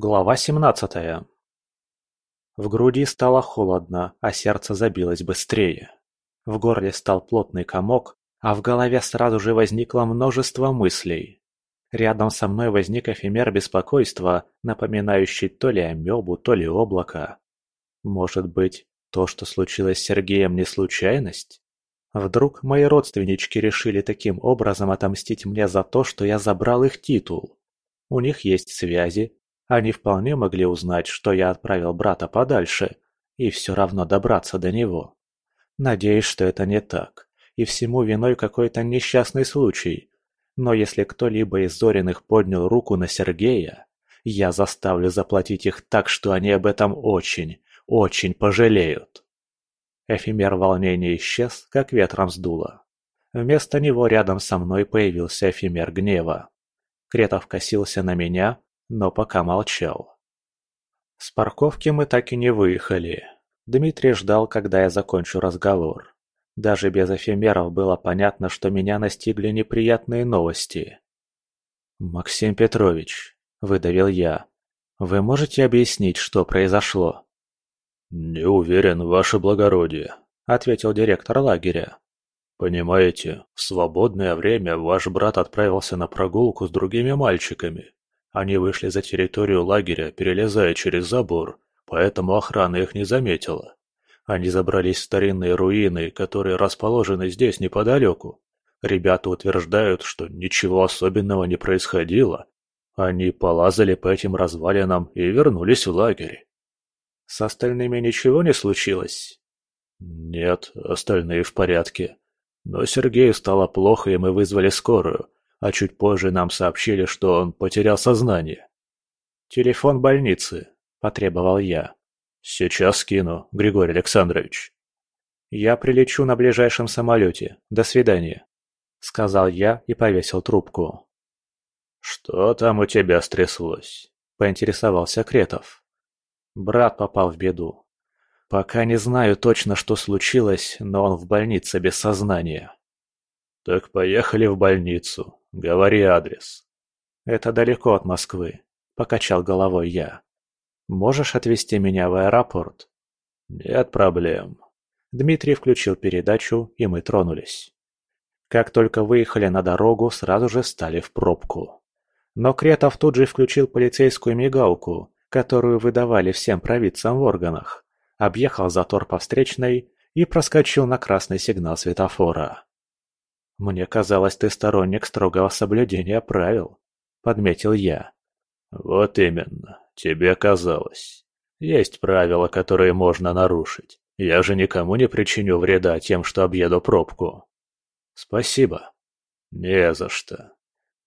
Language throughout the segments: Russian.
Глава семнадцатая В груди стало холодно, а сердце забилось быстрее. В горле стал плотный комок, а в голове сразу же возникло множество мыслей. Рядом со мной возник эфемер беспокойства, напоминающий то ли амебу, то ли облако. Может быть, то, что случилось с Сергеем, не случайность? Вдруг мои родственнички решили таким образом отомстить мне за то, что я забрал их титул? У них есть связи, они вполне могли узнать, что я отправил брата подальше, и все равно добраться до него. Надеюсь, что это не так, и всему виной какой-то несчастный случай. Но если кто-либо из Зориных поднял руку на Сергея, я заставлю заплатить их так, что они об этом очень, очень пожалеют. Эфемер волнения исчез, как ветром сдуло. Вместо него рядом со мной появился эфемер гнева. Кретов косился на меня, но пока молчал. С парковки мы так и не выехали. Дмитрий ждал, когда я закончу разговор. Даже без эфемеров было понятно, что меня настигли неприятные новости. «Максим Петрович», — выдавил я, — «вы можете объяснить, что произошло?» «Не уверен, ваше благородие», — ответил директор лагеря. «Понимаете, в свободное время ваш брат отправился на прогулку с другими мальчиками. Они вышли за территорию лагеря, перелезая через забор, поэтому охрана их не заметила. Они забрались в старинные руины, которые расположены здесь неподалеку. Ребята утверждают, что ничего особенного не происходило. Они полазали по этим развалинам и вернулись в лагерь. С остальными ничего не случилось? Нет, остальные в порядке. Но Сергею стало плохо, и мы вызвали скорую а чуть позже нам сообщили, что он потерял сознание. «Телефон больницы», – потребовал я. «Сейчас скину, Григорий Александрович». «Я прилечу на ближайшем самолете. До свидания», – сказал я и повесил трубку. «Что там у тебя стряслось?» – поинтересовался Кретов. Брат попал в беду. Пока не знаю точно, что случилось, но он в больнице без сознания. «Так поехали в больницу. Говори адрес». «Это далеко от Москвы», — покачал головой я. «Можешь отвезти меня в аэропорт?» «Нет проблем». Дмитрий включил передачу, и мы тронулись. Как только выехали на дорогу, сразу же стали в пробку. Но Кретов тут же включил полицейскую мигалку, которую выдавали всем провидцам в органах, объехал затор по встречной и проскочил на красный сигнал светофора. «Мне казалось, ты сторонник строгого соблюдения правил», — подметил я. «Вот именно, тебе казалось. Есть правила, которые можно нарушить. Я же никому не причиню вреда тем, что объеду пробку». «Спасибо». «Не за что.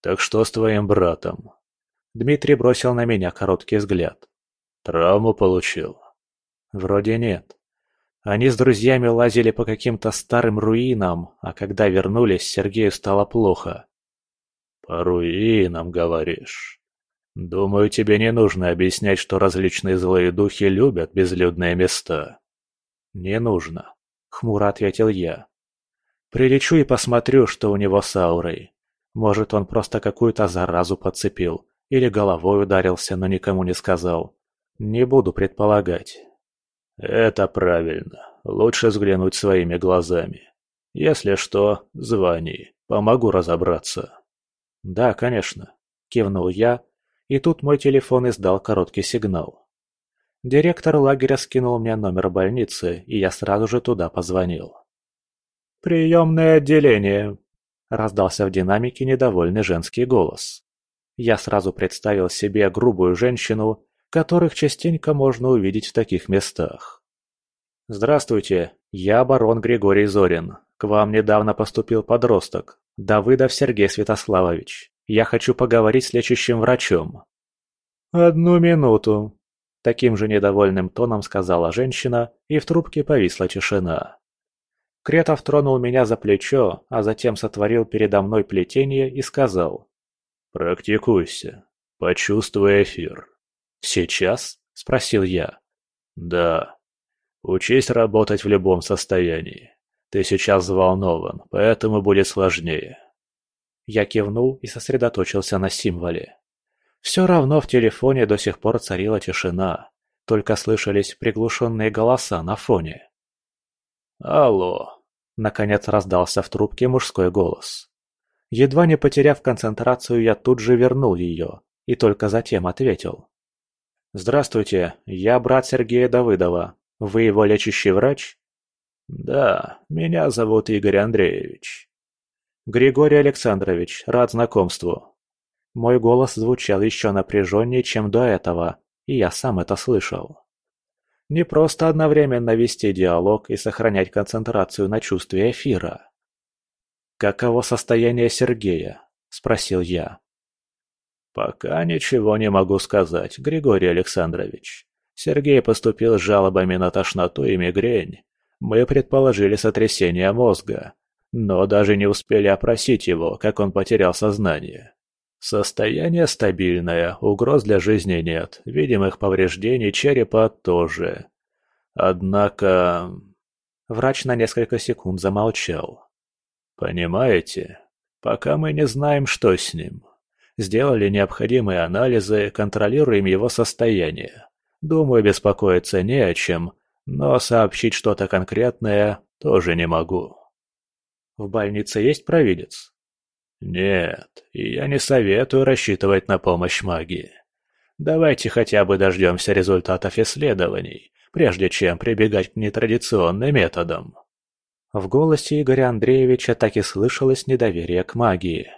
Так что с твоим братом?» Дмитрий бросил на меня короткий взгляд. «Травму получил?» «Вроде нет. Они с друзьями лазили по каким-то старым руинам, а когда вернулись, Сергею стало плохо. «По руинам, говоришь? Думаю, тебе не нужно объяснять, что различные злые духи любят безлюдные места». «Не нужно», — хмуро ответил я. «Прилечу и посмотрю, что у него с аурой. Может, он просто какую-то заразу подцепил или головой ударился, но никому не сказал. Не буду предполагать». «Это правильно. Лучше взглянуть своими глазами. Если что, звони. Помогу разобраться». «Да, конечно», – кивнул я, и тут мой телефон издал короткий сигнал. Директор лагеря скинул мне номер больницы, и я сразу же туда позвонил. «Приемное отделение», – раздался в динамике недовольный женский голос. Я сразу представил себе грубую женщину которых частенько можно увидеть в таких местах. «Здравствуйте, я барон Григорий Зорин. К вам недавно поступил подросток, Давыдов Сергей Святославович. Я хочу поговорить с лечащим врачом». «Одну минуту», – таким же недовольным тоном сказала женщина, и в трубке повисла тишина. Кретов тронул меня за плечо, а затем сотворил передо мной плетение и сказал. «Практикуйся. Почувствуй эфир. «Сейчас?» – спросил я. «Да. Учись работать в любом состоянии. Ты сейчас взволнован, поэтому будет сложнее». Я кивнул и сосредоточился на символе. Все равно в телефоне до сих пор царила тишина, только слышались приглушенные голоса на фоне. «Алло!» – наконец раздался в трубке мужской голос. Едва не потеряв концентрацию, я тут же вернул ее и только затем ответил. «Здравствуйте, я брат Сергея Давыдова. Вы его лечащий врач?» «Да, меня зовут Игорь Андреевич». «Григорий Александрович, рад знакомству». Мой голос звучал еще напряженнее, чем до этого, и я сам это слышал. Не просто одновременно вести диалог и сохранять концентрацию на чувстве эфира. «Каково состояние Сергея?» – спросил я. «Пока ничего не могу сказать, Григорий Александрович. Сергей поступил с жалобами на тошноту и мигрень. Мы предположили сотрясение мозга, но даже не успели опросить его, как он потерял сознание. Состояние стабильное, угроз для жизни нет, видимых повреждений черепа тоже. Однако... Врач на несколько секунд замолчал. Понимаете, пока мы не знаем, что с ним. Сделали необходимые анализы, контролируем его состояние. Думаю, беспокоиться не о чем, но сообщить что-то конкретное тоже не могу. В больнице есть провидец? Нет, и я не советую рассчитывать на помощь магии. Давайте хотя бы дождемся результатов исследований, прежде чем прибегать к нетрадиционным методам. В голосе Игоря Андреевича так и слышалось недоверие к магии.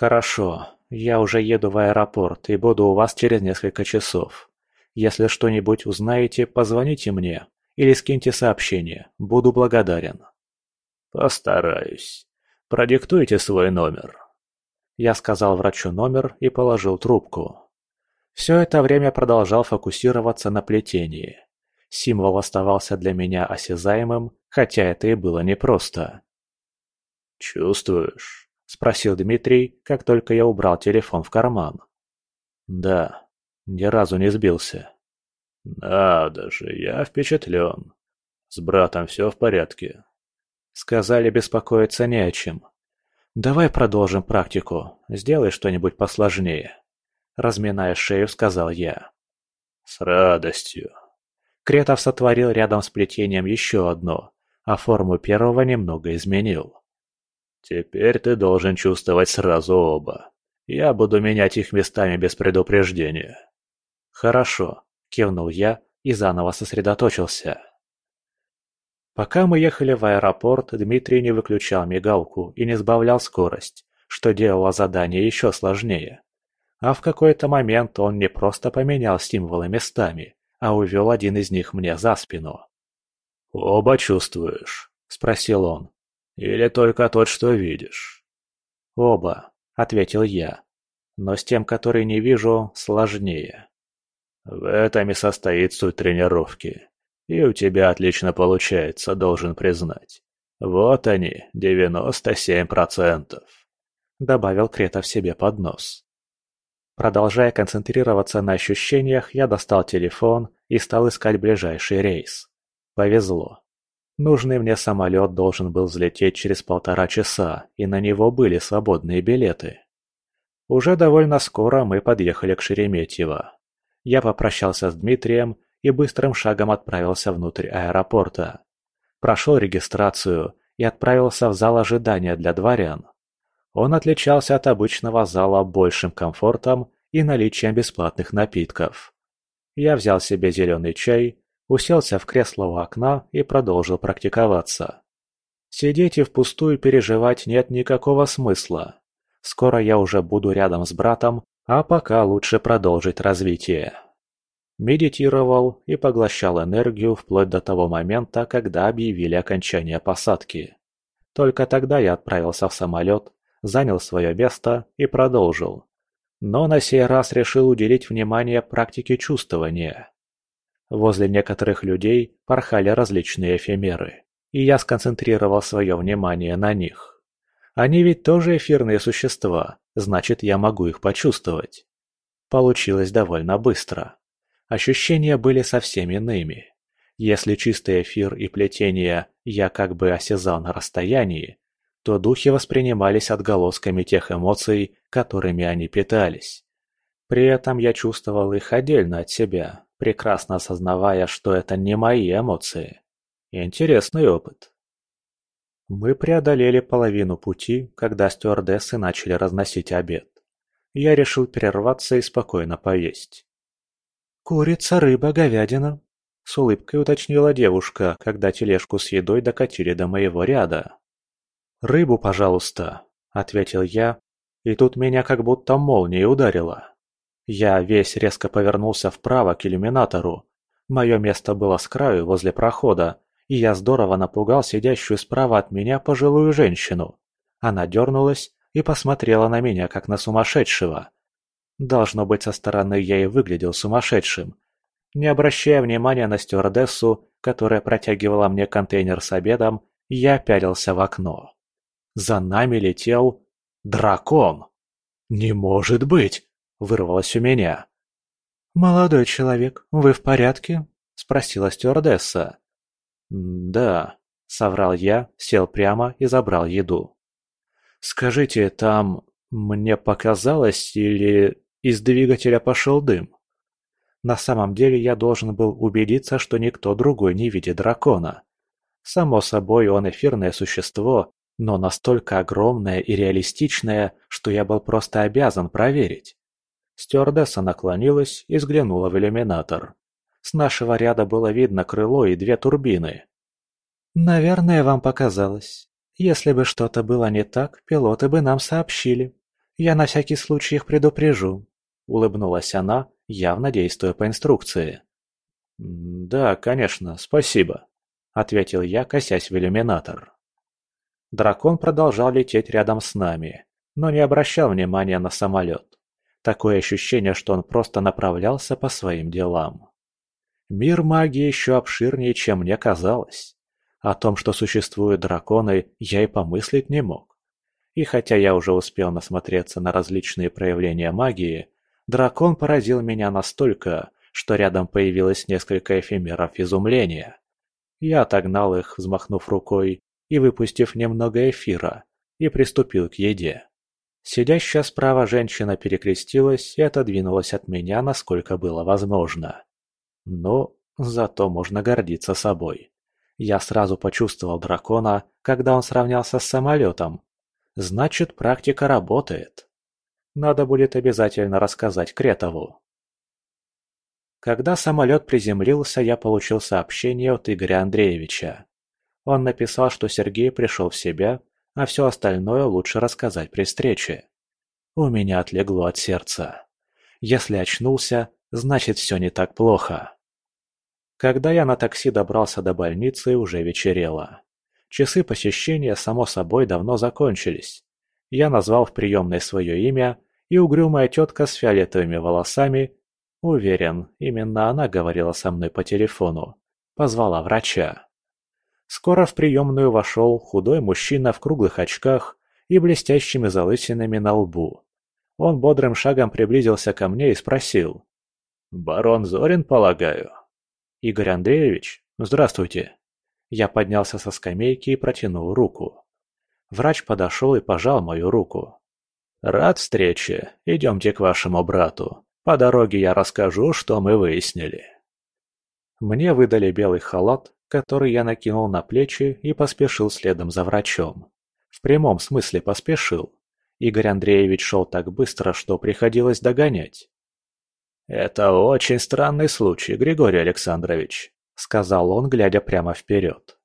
«Хорошо, я уже еду в аэропорт и буду у вас через несколько часов. Если что-нибудь узнаете, позвоните мне или скиньте сообщение, буду благодарен». «Постараюсь. Продиктуйте свой номер». Я сказал врачу номер и положил трубку. Все это время продолжал фокусироваться на плетении. Символ оставался для меня осязаемым, хотя это и было непросто. «Чувствуешь?» – спросил Дмитрий, как только я убрал телефон в карман. «Да, ни разу не сбился». «Надо же, я впечатлен. С братом все в порядке?» Сказали, беспокоиться не о чем. Давай продолжим практику. Сделай что-нибудь посложнее. Разминая шею, сказал я. С радостью. Кретов сотворил рядом с плетением еще одно, а форму первого немного изменил. Теперь ты должен чувствовать сразу оба. Я буду менять их местами без предупреждения. Хорошо, кивнул я и заново сосредоточился. Пока мы ехали в аэропорт, Дмитрий не выключал мигалку и не сбавлял скорость, что делало задание еще сложнее. А в какой-то момент он не просто поменял символы местами, а увел один из них мне за спину. «Оба чувствуешь?» – спросил он. «Или только тот, что видишь?» «Оба», – ответил я. «Но с тем, который не вижу, сложнее». «В этом и состоит суть тренировки. И у тебя отлично получается, должен признать. Вот они, девяносто семь процентов», — добавил Кретов себе под нос. Продолжая концентрироваться на ощущениях, я достал телефон и стал искать ближайший рейс. Повезло. Нужный мне самолет должен был взлететь через полтора часа, и на него были свободные билеты. Уже довольно скоро мы подъехали к Шереметьево. Я попрощался с Дмитрием и быстрым шагом отправился внутрь аэропорта. Прошел регистрацию и отправился в зал ожидания для дворян. Он отличался от обычного зала большим комфортом и наличием бесплатных напитков. Я взял себе зеленый чай, уселся в кресло у окна и продолжил практиковаться. Сидеть и впустую переживать нет никакого смысла. Скоро я уже буду рядом с братом, а пока лучше продолжить развитие. Медитировал и поглощал энергию вплоть до того момента, когда объявили окончание посадки. Только тогда я отправился в самолет, занял свое место и продолжил. Но на сей раз решил уделить внимание практике чувствования. Возле некоторых людей порхали различные эфемеры, и я сконцентрировал свое внимание на них. Они ведь тоже эфирные существа, значит я могу их почувствовать. Получилось довольно быстро. Ощущения были совсем иными. Если чистый эфир и плетение я как бы осязал на расстоянии, то духи воспринимались отголосками тех эмоций, которыми они питались. При этом я чувствовал их отдельно от себя, прекрасно осознавая, что это не мои эмоции. Интересный опыт. Мы преодолели половину пути, когда стюардессы начали разносить обед. Я решил перерваться и спокойно поесть. «Курица, рыба, говядина», — с улыбкой уточнила девушка, когда тележку с едой докатили до моего ряда. «Рыбу, пожалуйста», — ответил я, и тут меня как будто молнией ударило. Я весь резко повернулся вправо к иллюминатору. Мое место было с краю, возле прохода, и я здорово напугал сидящую справа от меня пожилую женщину. Она дернулась и посмотрела на меня, как на сумасшедшего. Должно быть, со стороны я и выглядел сумасшедшим. Не обращая внимания на стюардессу, которая протягивала мне контейнер с обедом, я пялился в окно. За нами летел... дракон! «Не может быть!» Вырвалось у меня. «Молодой человек, вы в порядке?» – спросила стюардесса. «Да», – соврал я, сел прямо и забрал еду. «Скажите, там мне показалось или из двигателя пошел дым?» На самом деле я должен был убедиться, что никто другой не видит дракона. Само собой, он эфирное существо, но настолько огромное и реалистичное, что я был просто обязан проверить. Стюардесса наклонилась и взглянула в иллюминатор. С нашего ряда было видно крыло и две турбины. «Наверное, вам показалось. Если бы что-то было не так, пилоты бы нам сообщили. Я на всякий случай их предупрежу», — улыбнулась она, явно действуя по инструкции. «Да, конечно, спасибо», — ответил я, косясь в иллюминатор. Дракон продолжал лететь рядом с нами, но не обращал внимания на самолет. Такое ощущение, что он просто направлялся по своим делам. Мир магии еще обширнее, чем мне казалось. О том, что существуют драконы, я и помыслить не мог. И хотя я уже успел насмотреться на различные проявления магии, дракон поразил меня настолько, что рядом появилось несколько эфемеров изумления. Я отогнал их, взмахнув рукой и выпустив немного эфира, и приступил к еде. Сидящая справа женщина перекрестилась и отодвинулась от меня, насколько было возможно. Но зато можно гордиться собой. Я сразу почувствовал дракона, когда он сравнялся с самолетом. Значит, практика работает. Надо будет обязательно рассказать Кретову. Когда самолет приземлился, я получил сообщение от Игоря Андреевича. Он написал, что Сергей пришел в себя а все остальное лучше рассказать при встрече. У меня отлегло от сердца. Если очнулся, значит все не так плохо. Когда я на такси добрался до больницы, уже вечерело. Часы посещения, само собой, давно закончились. Я назвал в приемной свое имя, и угрюмая тетка с фиолетовыми волосами, уверен, именно она говорила со мной по телефону, позвала врача. Скоро в приемную вошел худой мужчина в круглых очках и блестящими залысинами на лбу. Он бодрым шагом приблизился ко мне и спросил. «Барон Зорин, полагаю?» «Игорь Андреевич, здравствуйте». Я поднялся со скамейки и протянул руку. Врач подошел и пожал мою руку. «Рад встрече. Идемте к вашему брату. По дороге я расскажу, что мы выяснили». Мне выдали белый халат, который я накинул на плечи и поспешил следом за врачом. В прямом смысле поспешил. Игорь Андреевич шел так быстро, что приходилось догонять. «Это очень странный случай, Григорий Александрович», — сказал он, глядя прямо вперед.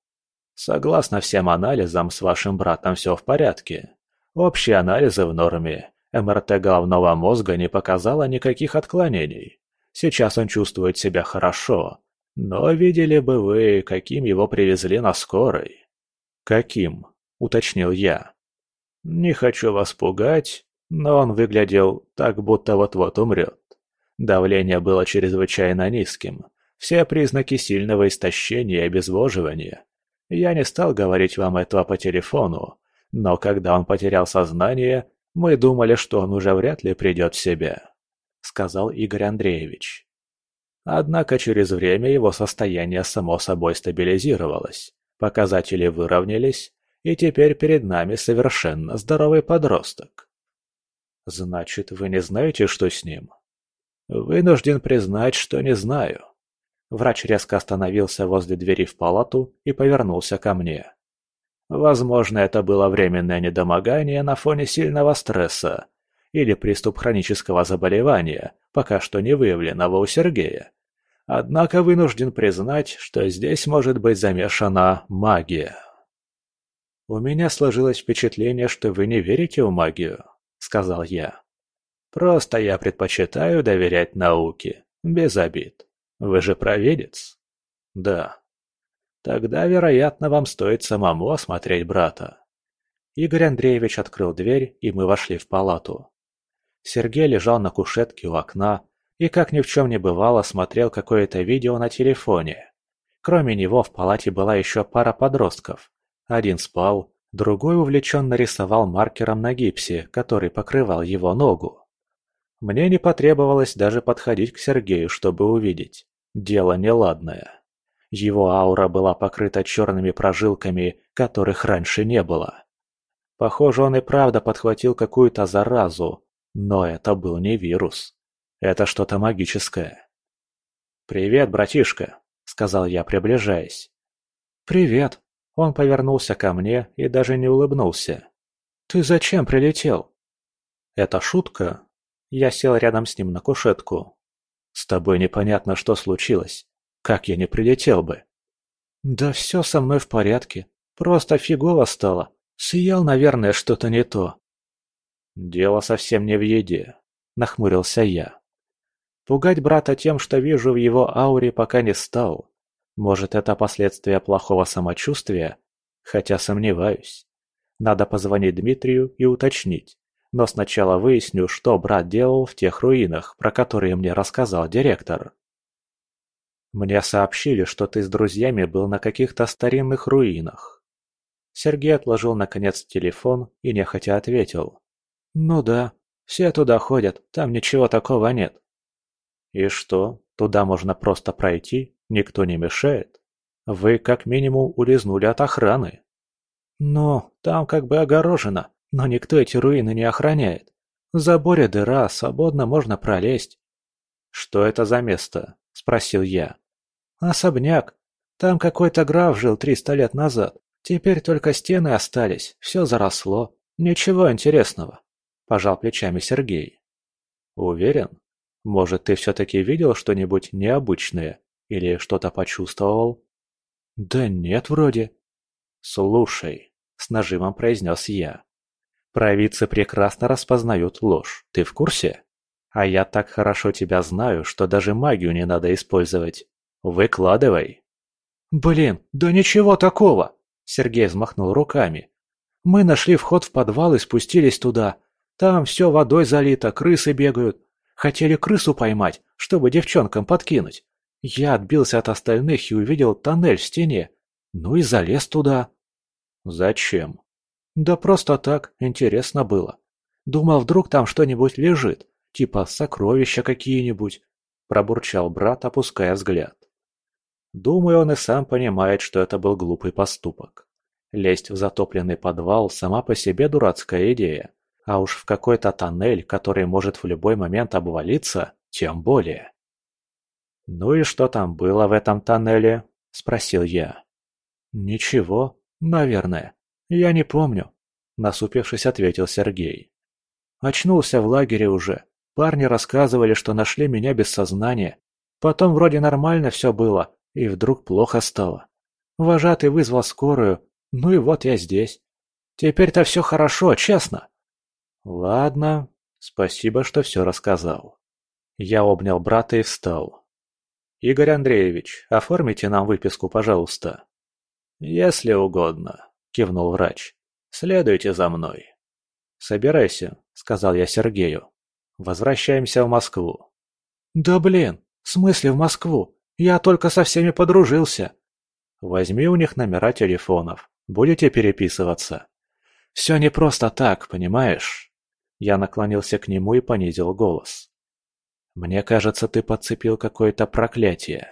«Согласно всем анализам, с вашим братом все в порядке. Общие анализы в норме. МРТ головного мозга не показала никаких отклонений. Сейчас он чувствует себя хорошо, но видели бы вы, каким его привезли на скорой. Каким? Уточнил я. Не хочу вас пугать, но он выглядел так, будто вот-вот умрет. Давление было чрезвычайно низким. Все признаки сильного истощения и обезвоживания. Я не стал говорить вам этого по телефону, но когда он потерял сознание, мы думали, что он уже вряд ли придет в себя», — сказал Игорь Андреевич. Однако через время его состояние само собой стабилизировалось, показатели выровнялись, и теперь перед нами совершенно здоровый подросток. «Значит, вы не знаете, что с ним?» Вынужден признать, что не знаю. Врач резко остановился возле двери в палату и повернулся ко мне. Возможно, это было временное недомогание на фоне сильного стресса или приступ хронического заболевания, пока что не выявленного у Сергея. Однако вынужден признать, что здесь может быть замешана магия. «У меня сложилось впечатление, что вы не верите в магию», — сказал я. «Просто я предпочитаю доверять науке, без обид. Вы же провидец?» «Да». «Тогда, вероятно, вам стоит самому осмотреть брата». Игорь Андреевич открыл дверь, и мы вошли в палату. Сергей лежал на кушетке у окна и, как ни в чем не бывало, смотрел какое-то видео на телефоне. Кроме него в палате была еще пара подростков. Один спал, другой увлеченно рисовал маркером на гипсе, который покрывал его ногу. Мне не потребовалось даже подходить к Сергею, чтобы увидеть. Дело неладное. Его аура была покрыта черными прожилками, которых раньше не было. Похоже, он и правда подхватил какую-то заразу, но это был не вирус. Это что-то магическое. «Привет, братишка», — сказал я, приближаясь. «Привет». Он повернулся ко мне и даже не улыбнулся. «Ты зачем прилетел?» «Это шутка?» Я сел рядом с ним на кушетку. «С тобой непонятно, что случилось. Как я не прилетел бы?» «Да все со мной в порядке. Просто фигово стало. Съел, наверное, что-то не то». «Дело совсем не в еде», — нахмурился я. Пугать брата тем, что вижу в его ауре, пока не стал. Может, это последствия плохого самочувствия? Хотя сомневаюсь. Надо позвонить Дмитрию и уточнить. Но сначала выясню, что брат делал в тех руинах, про которые мне рассказал директор. Мне сообщили, что ты с друзьями был на каких-то старинных руинах. Сергей отложил наконец телефон и нехотя ответил. «Ну да, все туда ходят, там ничего такого нет». «И что, туда можно просто пройти, никто не мешает? Вы как минимум улизнули от охраны». «Ну, там как бы огорожено, но никто эти руины не охраняет. В заборе дыра, свободно можно пролезть». «Что это за место?» – спросил я. «Особняк. Там какой-то граф жил триста лет назад. Теперь только стены остались, все заросло. Ничего интересного», – пожал плечами Сергей. «Уверен? Может, ты все-таки видел что-нибудь необычное или что-то почувствовал?» «Да нет, вроде». «Слушай», – с нажимом произнес я. «Провидцы прекрасно распознают ложь, ты в курсе? А я так хорошо тебя знаю, что даже магию не надо использовать. Выкладывай». «Блин, да ничего такого!» – Сергей взмахнул руками. «Мы нашли вход в подвал и спустились туда. Там все водой залито, крысы бегают. Хотели крысу поймать, чтобы девчонкам подкинуть. Я отбился от остальных и увидел тоннель в стене. Ну и залез туда. Зачем? Да просто так, интересно было. Думал, вдруг там что-нибудь лежит, типа сокровища какие-нибудь. Пробурчал брат, опуская взгляд. Думаю, он и сам понимает, что это был глупый поступок. Лезть в затопленный подвал – сама по себе дурацкая идея. А уж в какой-то тоннель, который может в любой момент обвалиться, тем более. «Ну и что там было в этом тоннеле?» – спросил я. «Ничего, наверное. Я не помню», – насупившись, ответил Сергей. «Очнулся в лагере уже. Парни рассказывали, что нашли меня без сознания. Потом вроде нормально все было, и вдруг плохо стало. Вожатый вызвал скорую, ну и вот я здесь. Теперь-то все хорошо, честно. Ладно, спасибо, что все рассказал. Я обнял брата и встал. Игорь Андреевич, оформите нам выписку, пожалуйста. Если угодно, кивнул врач. Следуйте за мной. Собирайся, сказал я Сергею. Возвращаемся в Москву. Да блин, в смысле в Москву? Я только со всеми подружился. Возьми у них номера телефонов. Будете переписываться. Все не просто так, понимаешь? Я наклонился к нему и понизил голос. «Мне кажется, ты подцепил какое-то проклятие».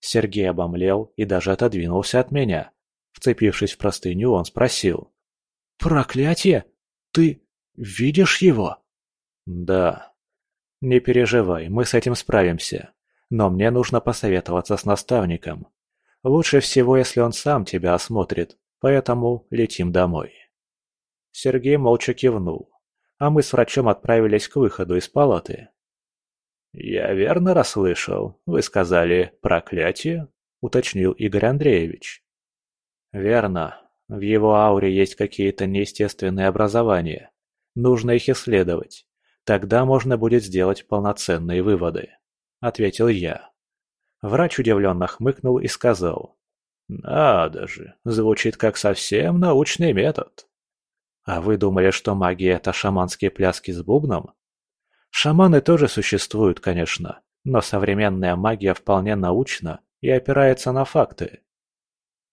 Сергей обомлел и даже отодвинулся от меня. Вцепившись в простыню, он спросил. «Проклятие? Ты видишь его?» «Да». Не переживай, мы с этим справимся. Но мне нужно посоветоваться с наставником. Лучше всего, если он сам тебя осмотрит, поэтому летим домой. Сергей молча кивнул, а мы с врачом отправились к выходу из палаты. «Я верно расслышал? Вы сказали «проклятие»?» – уточнил Игорь Андреевич. «Верно. В его ауре есть какие-то неестественные образования. Нужно их исследовать. Тогда можно будет сделать полноценные выводы», – ответил я. Врач удивленно хмыкнул и сказал. «Надо же, звучит как совсем научный метод». «А вы думали, что магия – это шаманские пляски с бубном?» Шаманы тоже существуют, конечно, но современная магия вполне научна и опирается на факты.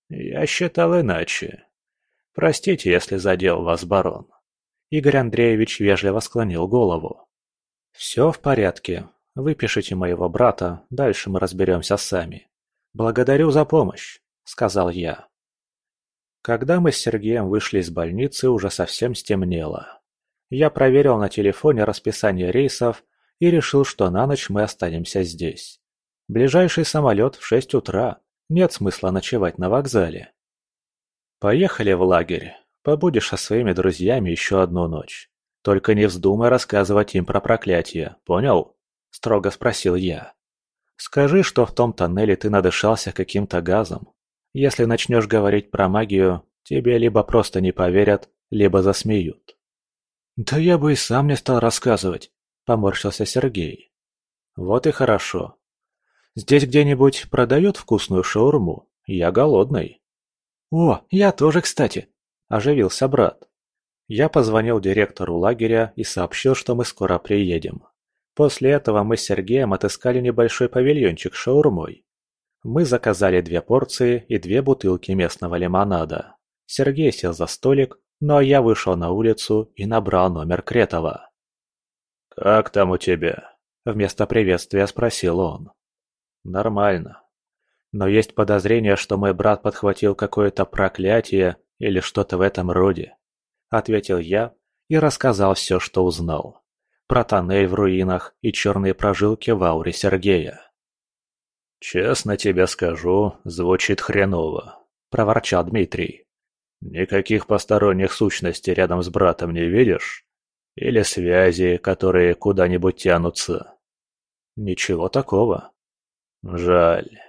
Я считал иначе. Простите, если задел вас, барон. Игорь Андреевич вежливо склонил голову. Все в порядке. Выпишите моего брата, дальше мы разберемся сами. Благодарю за помощь, сказал я. Когда мы с Сергеем вышли из больницы, уже совсем стемнело. Я проверил на телефоне расписание рейсов и решил, что на ночь мы останемся здесь. Ближайший самолет в шесть утра. Нет смысла ночевать на вокзале. Поехали в лагерь. Побудешь со своими друзьями еще одну ночь. Только не вздумай рассказывать им про проклятие, понял? Строго спросил я. Скажи, что в том тоннеле ты надышался каким-то газом. Если начнешь говорить про магию, тебе либо просто не поверят, либо засмеют. «Да я бы и сам не стал рассказывать», — поморщился Сергей. «Вот и хорошо. Здесь где-нибудь продают вкусную шаурму? Я голодный». «О, я тоже, кстати», – оживился брат. Я позвонил директору лагеря и сообщил, что мы скоро приедем. После этого мы с Сергеем отыскали небольшой павильончик с шаурмой. Мы заказали две порции и две бутылки местного лимонада. Сергей сел за столик, но я вышел на улицу и набрал номер Кретова. «Как там у тебя?» – вместо приветствия спросил он. «Нормально. Но есть подозрение, что мой брат подхватил какое-то проклятие или что-то в этом роде», – ответил я и рассказал все, что узнал. Про тоннель в руинах и черные прожилки в ауре Сергея. «Честно тебе скажу, звучит хреново», – проворчал Дмитрий. Никаких посторонних сущностей рядом с братом не видишь? Или связи, которые куда-нибудь тянутся? Ничего такого. Жаль.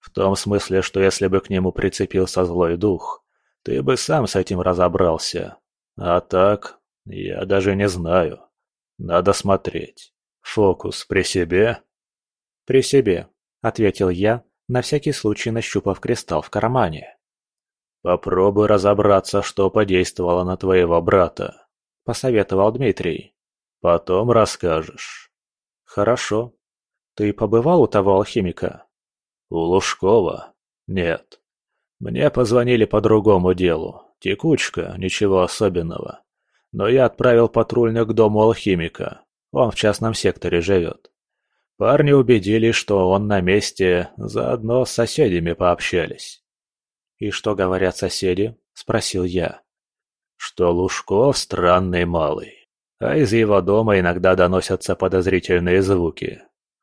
В том смысле, что если бы к нему прицепился злой дух, ты бы сам с этим разобрался. А так, я даже не знаю. Надо смотреть. Фокус при себе? При себе, ответил я, на всякий случай нащупав кристалл в кармане. «Попробуй разобраться, что подействовало на твоего брата», — посоветовал Дмитрий. «Потом расскажешь». «Хорошо. Ты побывал у того алхимика?» «У Лужкова? Нет. Мне позвонили по другому делу. Текучка, ничего особенного. Но я отправил патрульных к дому алхимика. Он в частном секторе живет. Парни убедились, что он на месте, заодно с соседями пообщались. «И что говорят соседи?» – спросил я. «Что Лужков странный малый, а из его дома иногда доносятся подозрительные звуки.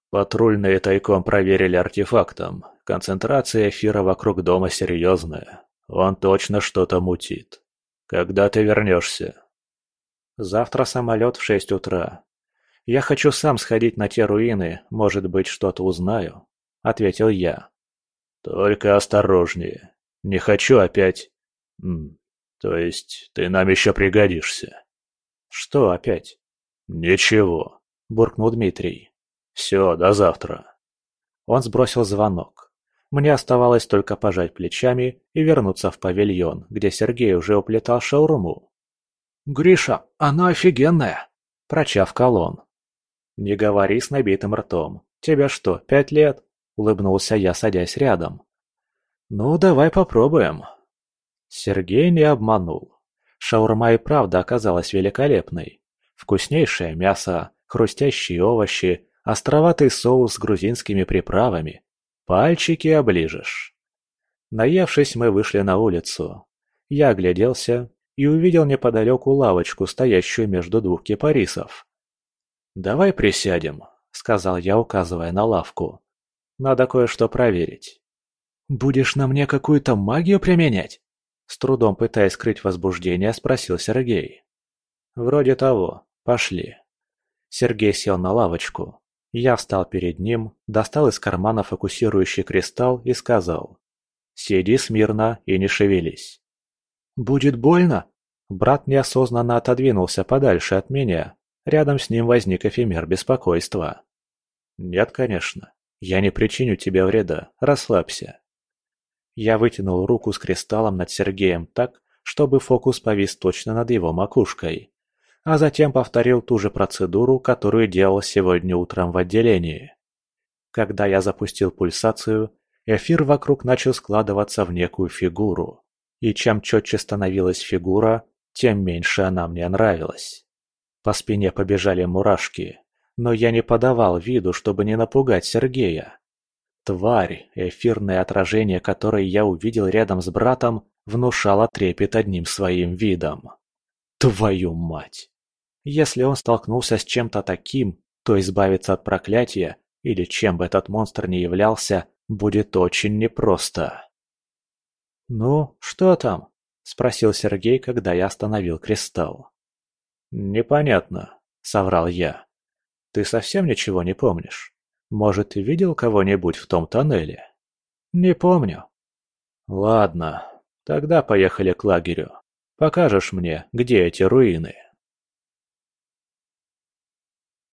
Патрульные тайком проверили артефактом. Концентрация эфира вокруг дома серьезная. Он точно что-то мутит. Когда ты вернешься?» «Завтра самолет в шесть утра. Я хочу сам сходить на те руины, может быть, что-то узнаю», — ответил я. «Только осторожнее. Не хочу опять... То есть ты нам еще пригодишься. Что опять? Ничего, буркнул Дмитрий. Все, до завтра. Он сбросил звонок. Мне оставалось только пожать плечами и вернуться в павильон, где Сергей уже уплетал шаурму. «Гриша, она офигенная!» – прочавкал он. «Не говори с набитым ртом. Тебе что, пять лет?» – улыбнулся я, садясь рядом. «Ну, давай попробуем». Сергей не обманул. Шаурма и правда оказалась великолепной. Вкуснейшее мясо, хрустящие овощи, островатый соус с грузинскими приправами. Пальчики оближешь. Наевшись, мы вышли на улицу. Я огляделся и увидел неподалеку лавочку, стоящую между двух кипарисов. «Давай присядем», — сказал я, указывая на лавку. «Надо кое-что проверить». «Будешь на мне какую-то магию применять?» С трудом пытаясь скрыть возбуждение, спросил Сергей. «Вроде того. Пошли». Сергей сел на лавочку. Я встал перед ним, достал из кармана фокусирующий кристалл и сказал. «Сиди смирно и не шевелись». «Будет больно?» Брат неосознанно отодвинулся подальше от меня. Рядом с ним возник эфемер беспокойства. «Нет, конечно. Я не причиню тебе вреда. Расслабься». Я вытянул руку с кристаллом над Сергеем так, чтобы фокус повис точно над его макушкой. А затем повторил ту же процедуру, которую делал сегодня утром в отделении. Когда я запустил пульсацию, эфир вокруг начал складываться в некую фигуру. И чем четче становилась фигура, тем меньше она мне нравилась. По спине побежали мурашки, но я не подавал виду, чтобы не напугать Сергея. Тварь, эфирное отражение которой я увидел рядом с братом, внушала трепет одним своим видом. Твою мать! Если он столкнулся с чем-то таким, то избавиться от проклятия, или чем бы этот монстр ни являлся, будет очень непросто. «Ну, что там?» – спросил Сергей, когда я остановил кристалл. «Непонятно», – соврал я. «Ты совсем ничего не помнишь? Может, видел кого-нибудь в том тоннеле?» «Не помню». «Ладно, тогда поехали к лагерю. Покажешь мне, где эти руины?»